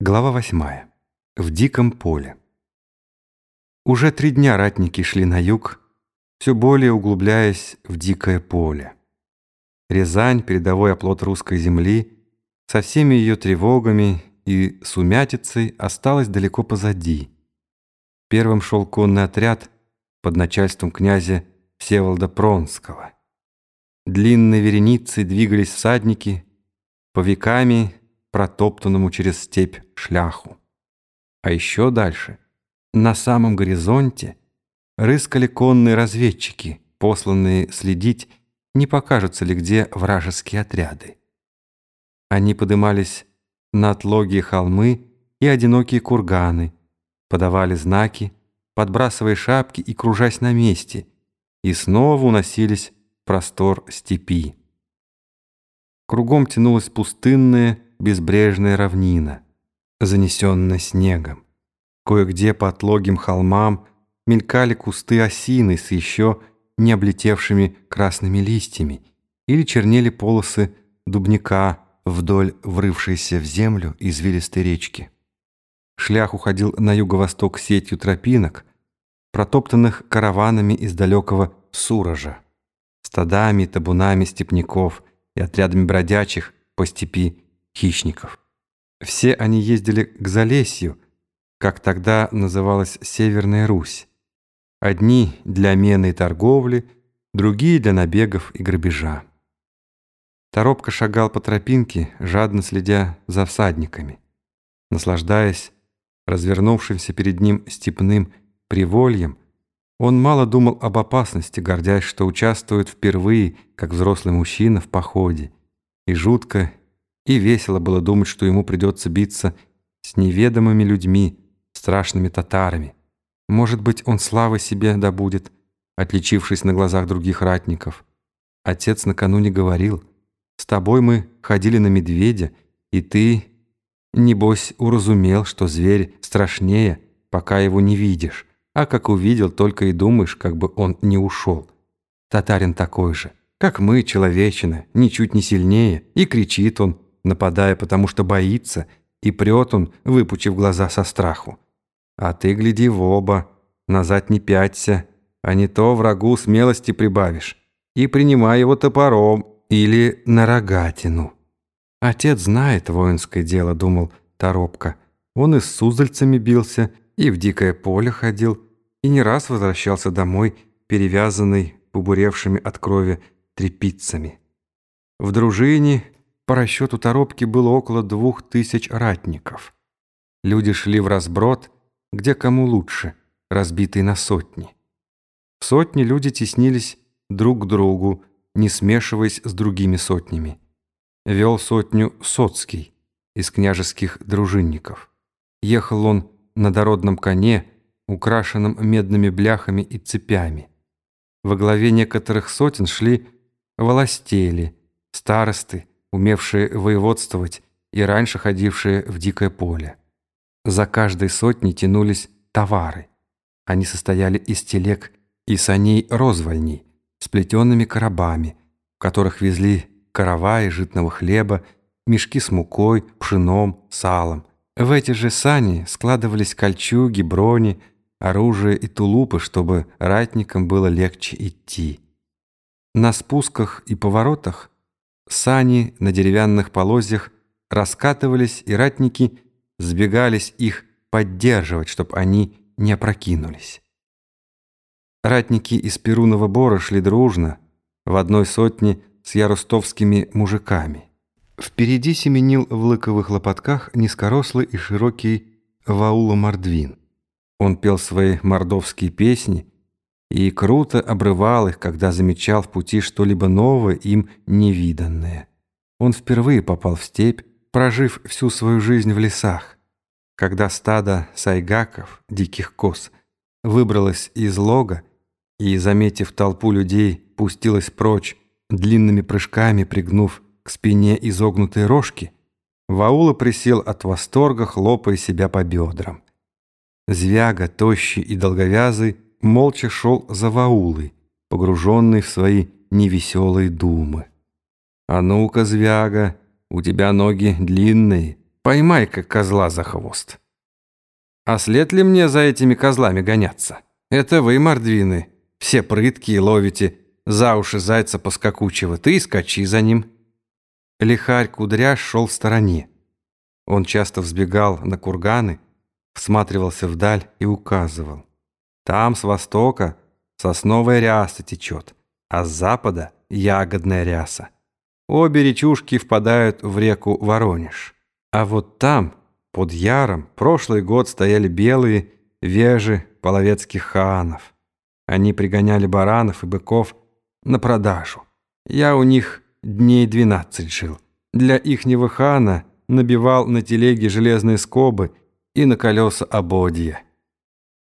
Глава восьмая. В диком поле. Уже три дня ратники шли на юг, все более углубляясь в дикое поле. Рязань, передовой оплот русской земли, со всеми ее тревогами и сумятицей осталась далеко позади. Первым шел конный отряд под начальством князя Всеволода Пронского. Длинной вереницей двигались всадники, по веками протоптанному через степь шляху. А еще дальше, на самом горизонте, рыскали конные разведчики, посланные следить, не покажутся ли где вражеские отряды. Они подымались на отлогие холмы и одинокие курганы, подавали знаки, подбрасывая шапки и кружась на месте, и снова уносились в простор степи. Кругом тянулась пустынная, безбрежная равнина, занесенная снегом. Кое-где по отлогим холмам мелькали кусты осины с еще не облетевшими красными листьями или чернели полосы дубника вдоль врывшейся в землю извилистой речки. Шлях уходил на юго-восток сетью тропинок, протоптанных караванами из далекого Суража, стадами и табунами степняков и отрядами бродячих по степи хищников. Все они ездили к Залесью, как тогда называлась Северная Русь. Одни для мены и торговли, другие для набегов и грабежа. Торопко шагал по тропинке, жадно следя за всадниками. Наслаждаясь развернувшимся перед ним степным привольем, он мало думал об опасности, гордясь, что участвует впервые, как взрослый мужчина, в походе, и жутко и весело было думать, что ему придется биться с неведомыми людьми, страшными татарами. Может быть, он славы себе добудет, отличившись на глазах других ратников. Отец накануне говорил, «С тобой мы ходили на медведя, и ты, небось, уразумел, что зверь страшнее, пока его не видишь, а как увидел, только и думаешь, как бы он не ушел. Татарин такой же, как мы, человечина, ничуть не сильнее, и кричит он, нападая, потому что боится, и прет он, выпучив глаза со страху. А ты гляди в оба, назад не пяться, а не то врагу смелости прибавишь, и принимай его топором или на рогатину. Отец знает воинское дело, думал Торопко. Он и с суздальцами бился, и в дикое поле ходил, и не раз возвращался домой, перевязанный побуревшими от крови трепицами. В дружине по расчету Торопки было около двух тысяч ратников. Люди шли в разброд, где кому лучше, разбитые на сотни. В сотни люди теснились друг к другу, не смешиваясь с другими сотнями. Вел сотню Соцкий из княжеских дружинников. Ехал он на дородном коне, украшенном медными бляхами и цепями. Во главе некоторых сотен шли волостели, старосты, умевшие воеводствовать и раньше ходившие в дикое поле. За каждой сотней тянулись товары. Они состояли из телег и саней розвольней, с плетенными коробами, в которых везли караваи житного хлеба, мешки с мукой, пшеном, салом. В эти же сани складывались кольчуги, брони, оружие и тулупы, чтобы ратникам было легче идти. На спусках и поворотах Сани на деревянных полозьях раскатывались, и ратники сбегались их поддерживать, чтобы они не опрокинулись. Ратники из Перунова Бора шли дружно, в одной сотне с ярустовскими мужиками. Впереди семенил в лыковых лопатках низкорослый и широкий Ваула Мордвин. Он пел свои мордовские песни и круто обрывал их, когда замечал в пути что-либо новое, им невиданное. Он впервые попал в степь, прожив всю свою жизнь в лесах. Когда стадо сайгаков, диких коз, выбралось из лога и, заметив толпу людей, пустилось прочь, длинными прыжками пригнув к спине изогнутые рожки, Ваула присел от восторга, хлопая себя по бедрам. Звяга, тощий и долговязый, молча шел за Ваулой, погруженный в свои невеселые думы. «А ну-ка, Звяга, у тебя ноги длинные, Поймай-ка козла за хвост. А след ли мне за этими козлами гоняться? Это вы, мордвины, все прыткие ловите, за уши зайца поскакучего, ты и скачи за ним. Лихарь Кудряш шел в стороне. Он часто взбегал на курганы, всматривался вдаль и указывал. Там с востока сосновая ряса течет, а с запада ягодная ряса. Обе речушки впадают в реку Воронеж. А вот там, под Яром, прошлый год стояли белые вежи половецких хаанов. Они пригоняли баранов и быков на продажу. Я у них дней двенадцать жил. Для ихнего хана набивал на телеге железные скобы и на колеса ободья.